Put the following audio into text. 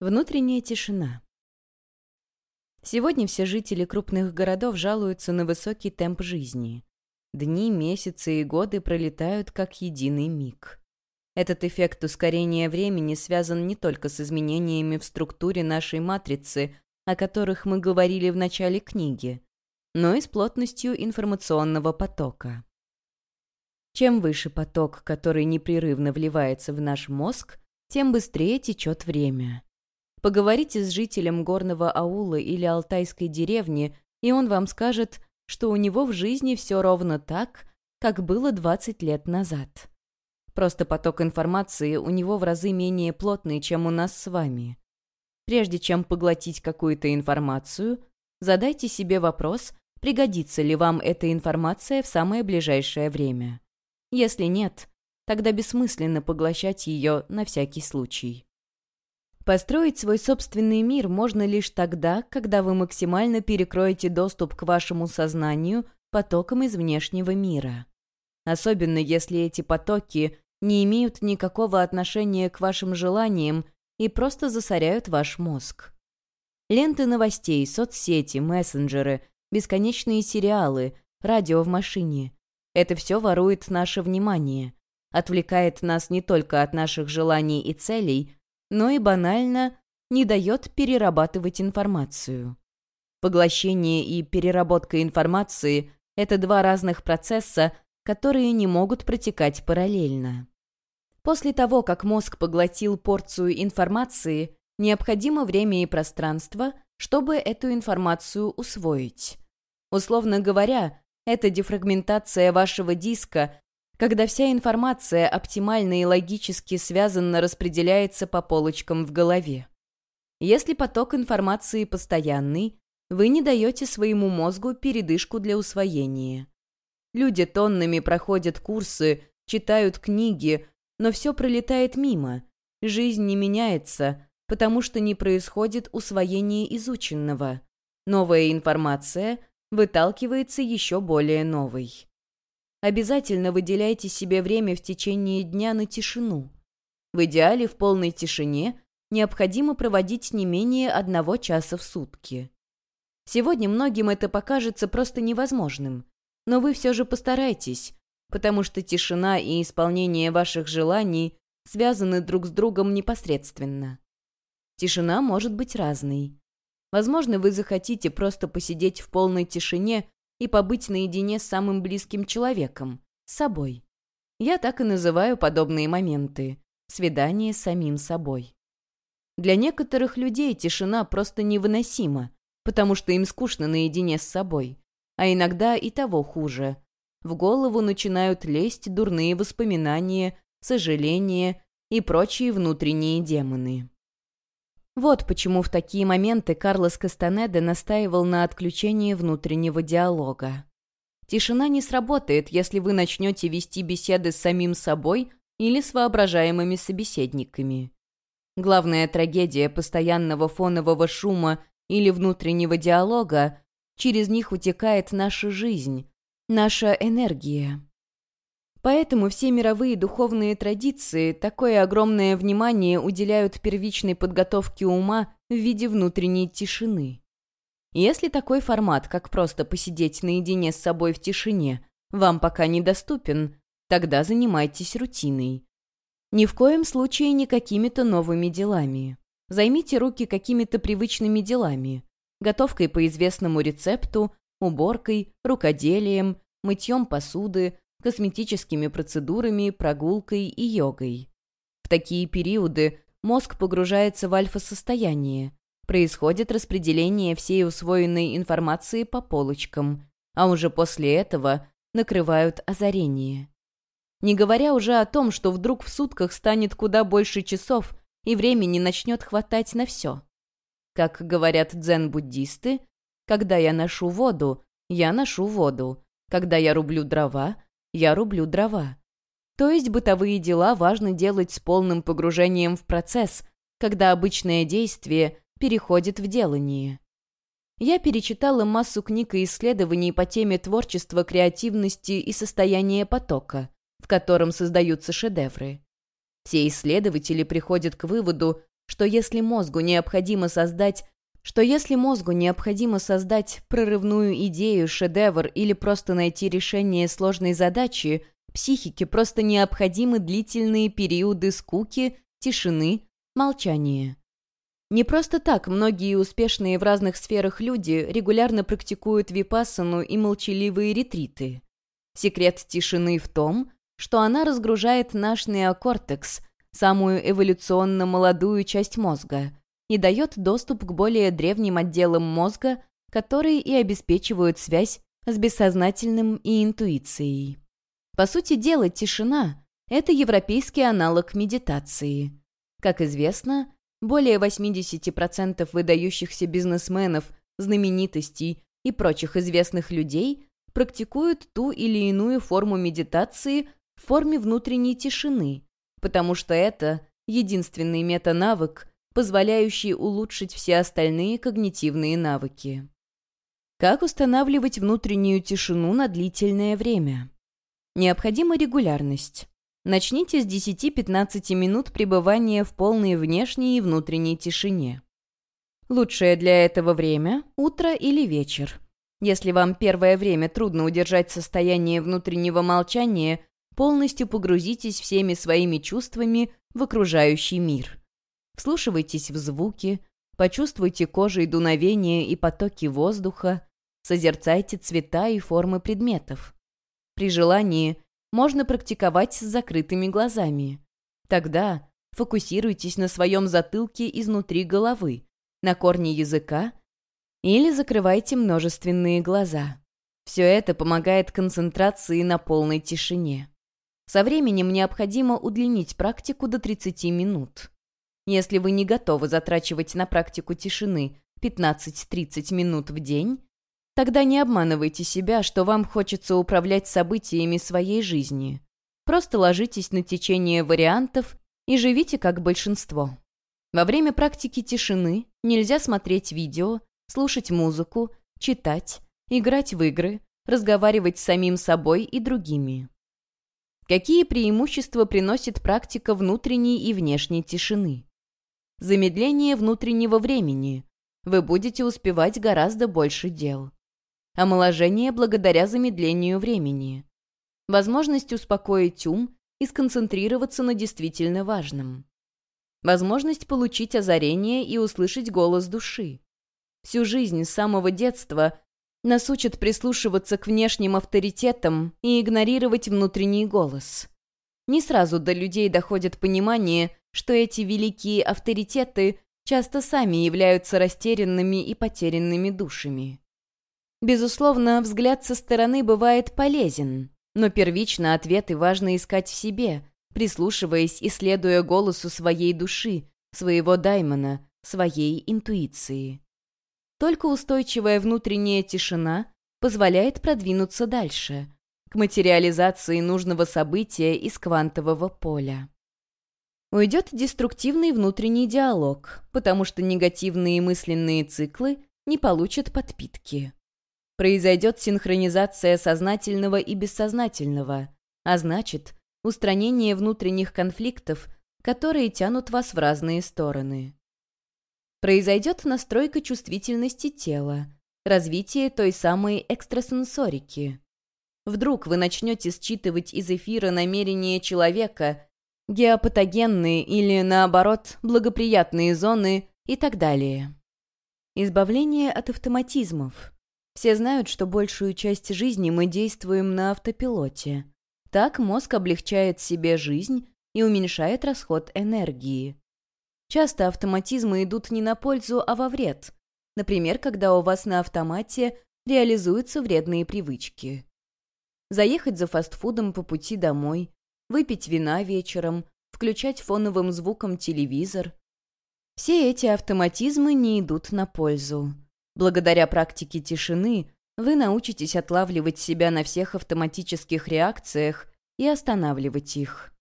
Внутренняя тишина. Сегодня все жители крупных городов жалуются на высокий темп жизни. Дни, месяцы и годы пролетают как единый миг. Этот эффект ускорения времени связан не только с изменениями в структуре нашей матрицы, о которых мы говорили в начале книги, но и с плотностью информационного потока. Чем выше поток, который непрерывно вливается в наш мозг, тем быстрее течет время. Поговорите с жителем горного аула или алтайской деревни, и он вам скажет, что у него в жизни все ровно так, как было 20 лет назад. Просто поток информации у него в разы менее плотный, чем у нас с вами. Прежде чем поглотить какую-то информацию, задайте себе вопрос, пригодится ли вам эта информация в самое ближайшее время. Если нет, тогда бессмысленно поглощать ее на всякий случай. Построить свой собственный мир можно лишь тогда, когда вы максимально перекроете доступ к вашему сознанию потокам из внешнего мира. Особенно если эти потоки не имеют никакого отношения к вашим желаниям и просто засоряют ваш мозг. Ленты новостей, соцсети, мессенджеры, бесконечные сериалы, радио в машине — это все ворует наше внимание, отвлекает нас не только от наших желаний и целей, но и банально не дает перерабатывать информацию. Поглощение и переработка информации — это два разных процесса, которые не могут протекать параллельно. После того, как мозг поглотил порцию информации, необходимо время и пространство, чтобы эту информацию усвоить. Условно говоря, это дефрагментация вашего диска когда вся информация оптимально и логически связанно распределяется по полочкам в голове. Если поток информации постоянный, вы не даете своему мозгу передышку для усвоения. Люди тоннами проходят курсы, читают книги, но все пролетает мимо. Жизнь не меняется, потому что не происходит усвоение изученного. Новая информация выталкивается еще более новой. Обязательно выделяйте себе время в течение дня на тишину. В идеале в полной тишине необходимо проводить не менее одного часа в сутки. Сегодня многим это покажется просто невозможным, но вы все же постарайтесь, потому что тишина и исполнение ваших желаний связаны друг с другом непосредственно. Тишина может быть разной. Возможно, вы захотите просто посидеть в полной тишине и побыть наедине с самым близким человеком, собой. Я так и называю подобные моменты – свидание с самим собой. Для некоторых людей тишина просто невыносима, потому что им скучно наедине с собой, а иногда и того хуже. В голову начинают лезть дурные воспоминания, сожаления и прочие внутренние демоны. Вот почему в такие моменты Карлос Кастанеде настаивал на отключении внутреннего диалога. Тишина не сработает, если вы начнете вести беседы с самим собой или с воображаемыми собеседниками. Главная трагедия постоянного фонового шума или внутреннего диалога – через них утекает наша жизнь, наша энергия. Поэтому все мировые духовные традиции такое огромное внимание уделяют первичной подготовке ума в виде внутренней тишины. Если такой формат, как просто посидеть наедине с собой в тишине, вам пока недоступен, тогда занимайтесь рутиной. Ни в коем случае не какими-то новыми делами. Займите руки какими-то привычными делами. Готовкой по известному рецепту, уборкой, рукоделием, мытьем посуды, косметическими процедурами, прогулкой и йогой. В такие периоды мозг погружается в альфа-состояние, происходит распределение всей усвоенной информации по полочкам, а уже после этого накрывают озарение. Не говоря уже о том, что вдруг в сутках станет куда больше часов, и времени начнет хватать на все. Как говорят дзен-буддисты, когда я ношу воду, я ношу воду, когда я рублю дрова, я рублю дрова. То есть бытовые дела важно делать с полным погружением в процесс, когда обычное действие переходит в делание. Я перечитала массу книг и исследований по теме творчества, креативности и состояния потока, в котором создаются шедевры. Все исследователи приходят к выводу, что если мозгу необходимо создать что если мозгу необходимо создать прорывную идею, шедевр или просто найти решение сложной задачи, психике просто необходимы длительные периоды скуки, тишины, молчания. Не просто так многие успешные в разных сферах люди регулярно практикуют випассану и молчаливые ретриты. Секрет тишины в том, что она разгружает наш неокортекс, самую эволюционно молодую часть мозга, и дает доступ к более древним отделам мозга, которые и обеспечивают связь с бессознательным и интуицией. По сути дела, тишина – это европейский аналог медитации. Как известно, более 80% выдающихся бизнесменов, знаменитостей и прочих известных людей практикуют ту или иную форму медитации в форме внутренней тишины, потому что это единственный метанавык, позволяющий улучшить все остальные когнитивные навыки. Как устанавливать внутреннюю тишину на длительное время? Необходима регулярность. Начните с 10-15 минут пребывания в полной внешней и внутренней тишине. Лучшее для этого время – утро или вечер. Если вам первое время трудно удержать состояние внутреннего молчания, полностью погрузитесь всеми своими чувствами в окружающий мир. Вслушивайтесь в звуки, почувствуйте кожей дуновение и потоки воздуха, созерцайте цвета и формы предметов. При желании – можно практиковать с закрытыми глазами. Тогда фокусируйтесь на своем затылке изнутри головы, на корне языка или закрывайте множественные глаза. Все это помогает концентрации на полной тишине. Со временем необходимо удлинить практику до 30 минут. Если вы не готовы затрачивать на практику тишины 15-30 минут в день, Тогда не обманывайте себя, что вам хочется управлять событиями своей жизни. Просто ложитесь на течение вариантов и живите как большинство. Во время практики тишины нельзя смотреть видео, слушать музыку, читать, играть в игры, разговаривать с самим собой и другими. Какие преимущества приносит практика внутренней и внешней тишины? Замедление внутреннего времени. Вы будете успевать гораздо больше дел омоложение благодаря замедлению времени, возможность успокоить ум и сконцентрироваться на действительно важном, возможность получить озарение и услышать голос души. Всю жизнь с самого детства нас учат прислушиваться к внешним авторитетам и игнорировать внутренний голос. Не сразу до людей доходит понимание, что эти великие авторитеты часто сами являются растерянными и потерянными душами. Безусловно, взгляд со стороны бывает полезен, но первично ответы важно искать в себе, прислушиваясь и следуя голосу своей души, своего даймона, своей интуиции. Только устойчивая внутренняя тишина позволяет продвинуться дальше, к материализации нужного события из квантового поля. Уйдет деструктивный внутренний диалог, потому что негативные мысленные циклы не получат подпитки произойдет синхронизация сознательного и бессознательного, а значит, устранение внутренних конфликтов, которые тянут вас в разные стороны. Произойдет настройка чувствительности тела, развитие той самой экстрасенсорики. Вдруг вы начнете считывать из эфира намерения человека, геопатогенные или, наоборот, благоприятные зоны и так далее. Избавление от автоматизмов – все знают, что большую часть жизни мы действуем на автопилоте. Так мозг облегчает себе жизнь и уменьшает расход энергии. Часто автоматизмы идут не на пользу, а во вред. Например, когда у вас на автомате реализуются вредные привычки. Заехать за фастфудом по пути домой, выпить вина вечером, включать фоновым звуком телевизор. Все эти автоматизмы не идут на пользу. Благодаря практике тишины вы научитесь отлавливать себя на всех автоматических реакциях и останавливать их.